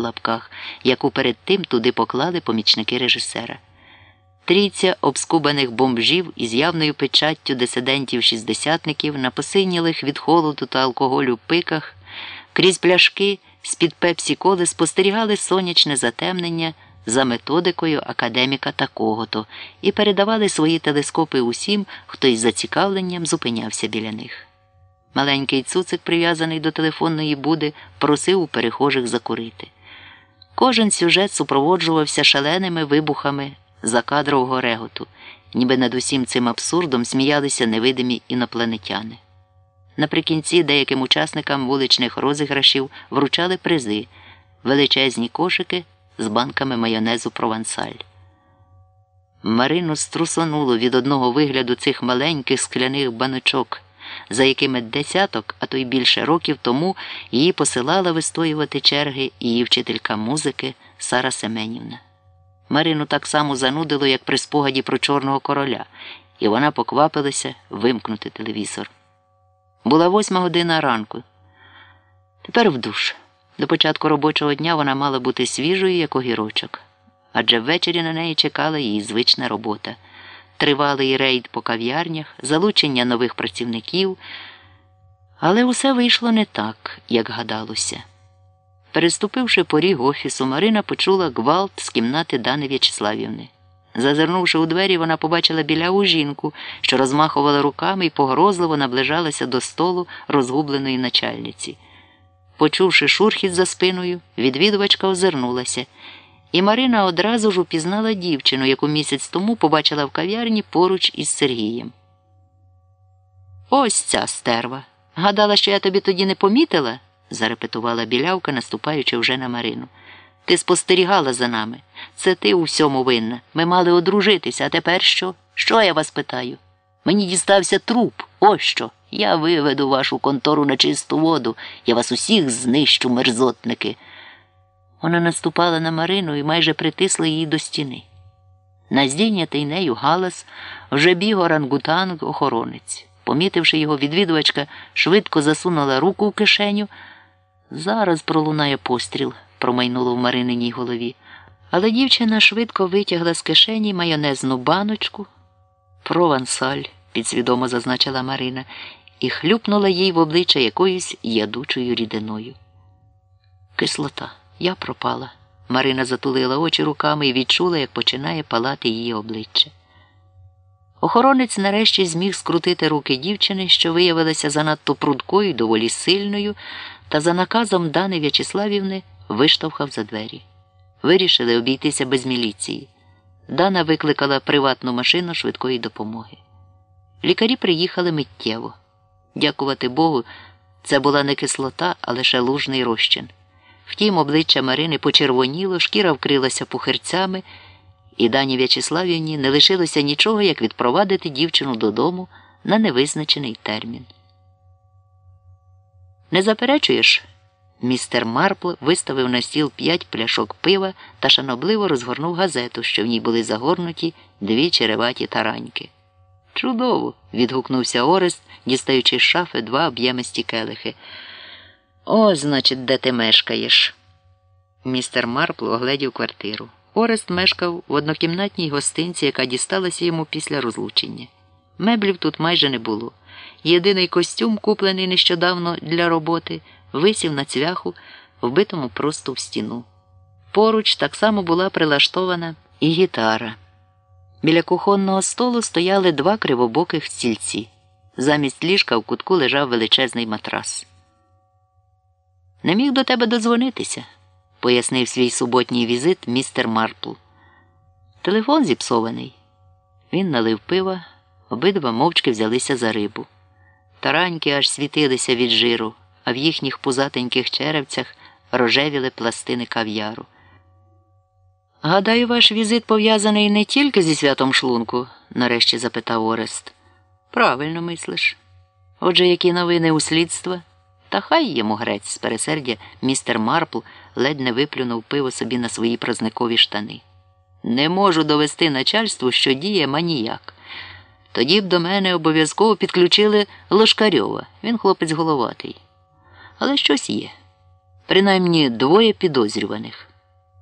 лапках, яку перед тим туди поклали помічники режисера. Трійця обскубаних бомжів із явною печаттю дисидентів-шістдесятників на посинілих від холоду та алкоголю пиках, крізь пляшки з-під пепсі коли спостерігали сонячне затемнення за методикою академіка такого-то і передавали свої телескопи усім, хто із зацікавленням зупинявся біля них. Маленький цуцик, прив'язаний до телефонної буди, просив у перехожих закурити. Кожен сюжет супроводжувався шаленими вибухами закадрового реготу, ніби над усім цим абсурдом сміялися невидимі інопланетяни. Наприкінці деяким учасникам вуличних розіграшів вручали призи, величезні кошики з банками майонезу провансаль. Марину струсонуло від одного вигляду цих маленьких скляних баночок, за якими десяток, а то й більше років тому її посилала вистоювати черги її вчителька музики Сара Семенівна. Марину так само занудило, як при спогаді про Чорного короля, і вона поквапилася вимкнути телевізор. Була восьма година ранку. Тепер в душ. До початку робочого дня вона мала бути свіжою, як огірочок, адже ввечері на неї чекала її звична робота. Тривалий рейд по кав'ярнях, залучення нових працівників. Але усе вийшло не так, як гадалося. Переступивши поріг офісу, Марина почула гвалт з кімнати Дани В'ячеславівни. Зазирнувши у двері, вона побачила біляву жінку, що розмахувала руками і погрозливо наближалася до столу розгубленої начальниці. Почувши шурхіт за спиною, відвідувачка озирнулася, і Марина одразу ж упізнала дівчину, яку місяць тому побачила в кав'ярні поруч із Сергієм. Ось ця стерва. Гадала, що я тобі тоді не помітила? зарепетувала білявка, наступаючи вже на Марину. Ти спостерігала за нами. Це ти у всьому винна. Ми мали одружитися, а тепер що? Що я вас питаю? Мені дістався труп. Ось що. Я виведу вашу контору на чисту воду, я вас усіх знищу, мерзотники. Вона наступала на Марину і майже притисла її до стіни. Наздійнятий нею галас вже біг орангутанг охоронець. Помітивши його, відвідувачка швидко засунула руку в кишеню. Зараз пролунає постріл, промайнуло в Марининій голові. Але дівчина швидко витягла з кишені майонезну баночку. Провансаль, підсвідомо зазначила Марина, і хлюпнула їй в обличчя якоюсь ядучою рідиною. Кислота, я пропала. Марина затулила очі руками і відчула, як починає палати її обличчя. Охоронець нарешті зміг скрутити руки дівчини, що виявилася занадто прудкою, доволі сильною, та за наказом Дани В'ячеславівни виштовхав за двері. Вирішили обійтися без міліції. Дана викликала приватну машину швидкої допомоги. Лікарі приїхали миттєво. Дякувати Богу, це була не кислота, а лише лужний розчин. Втім, обличчя Марини почервоніло, шкіра вкрилася пухирцями, і Дані В'ячеславівні не лишилося нічого, як відпровадити дівчину додому на невизначений термін. Не заперечуєш? Містер Марпл виставив на стіл п'ять пляшок пива та шанобливо розгорнув газету, що в ній були загорнуті дві череваті тараньки. Чудово! відгукнувся Орест, дістаючи з шафи два об'ємисті келихи. О, значить, де ти мешкаєш? Містер Марпл оглядів квартиру. Орест мешкав в однокімнатній гостинці, яка дісталася йому після розлучення. Меблів тут майже не було. Єдиний костюм, куплений нещодавно для роботи, висів на цвяху, вбитому просто в стіну. Поруч так само була прилаштована і гітара. Біля кухонного столу стояли два кривобоких стільці. Замість ліжка в кутку лежав величезний матрас. Не міг до тебе додзвонитися, пояснив свій суботній візит містер Марпл. Телефон зіпсований. Він налив пива, обидва мовчки взялися за рибу. Тараньки аж світилися від жиру, а в їхніх пузатеньких черевцях рожевіли пластини кав'яру. Гадаю, ваш візит пов'язаний не тільки зі святом шлунку, нарешті запитав Орест. Правильно мислиш. Отже, які новини у слідства? Та хай йому грець з пересердя містер Марпл ледь не виплюнув пиво собі на свої празникові штани. Не можу довести начальству, що діє маніяк. Тоді б до мене обов'язково підключили Лошкарьова. Він хлопець головатий. Але щось є. принаймні двоє підозрюваних.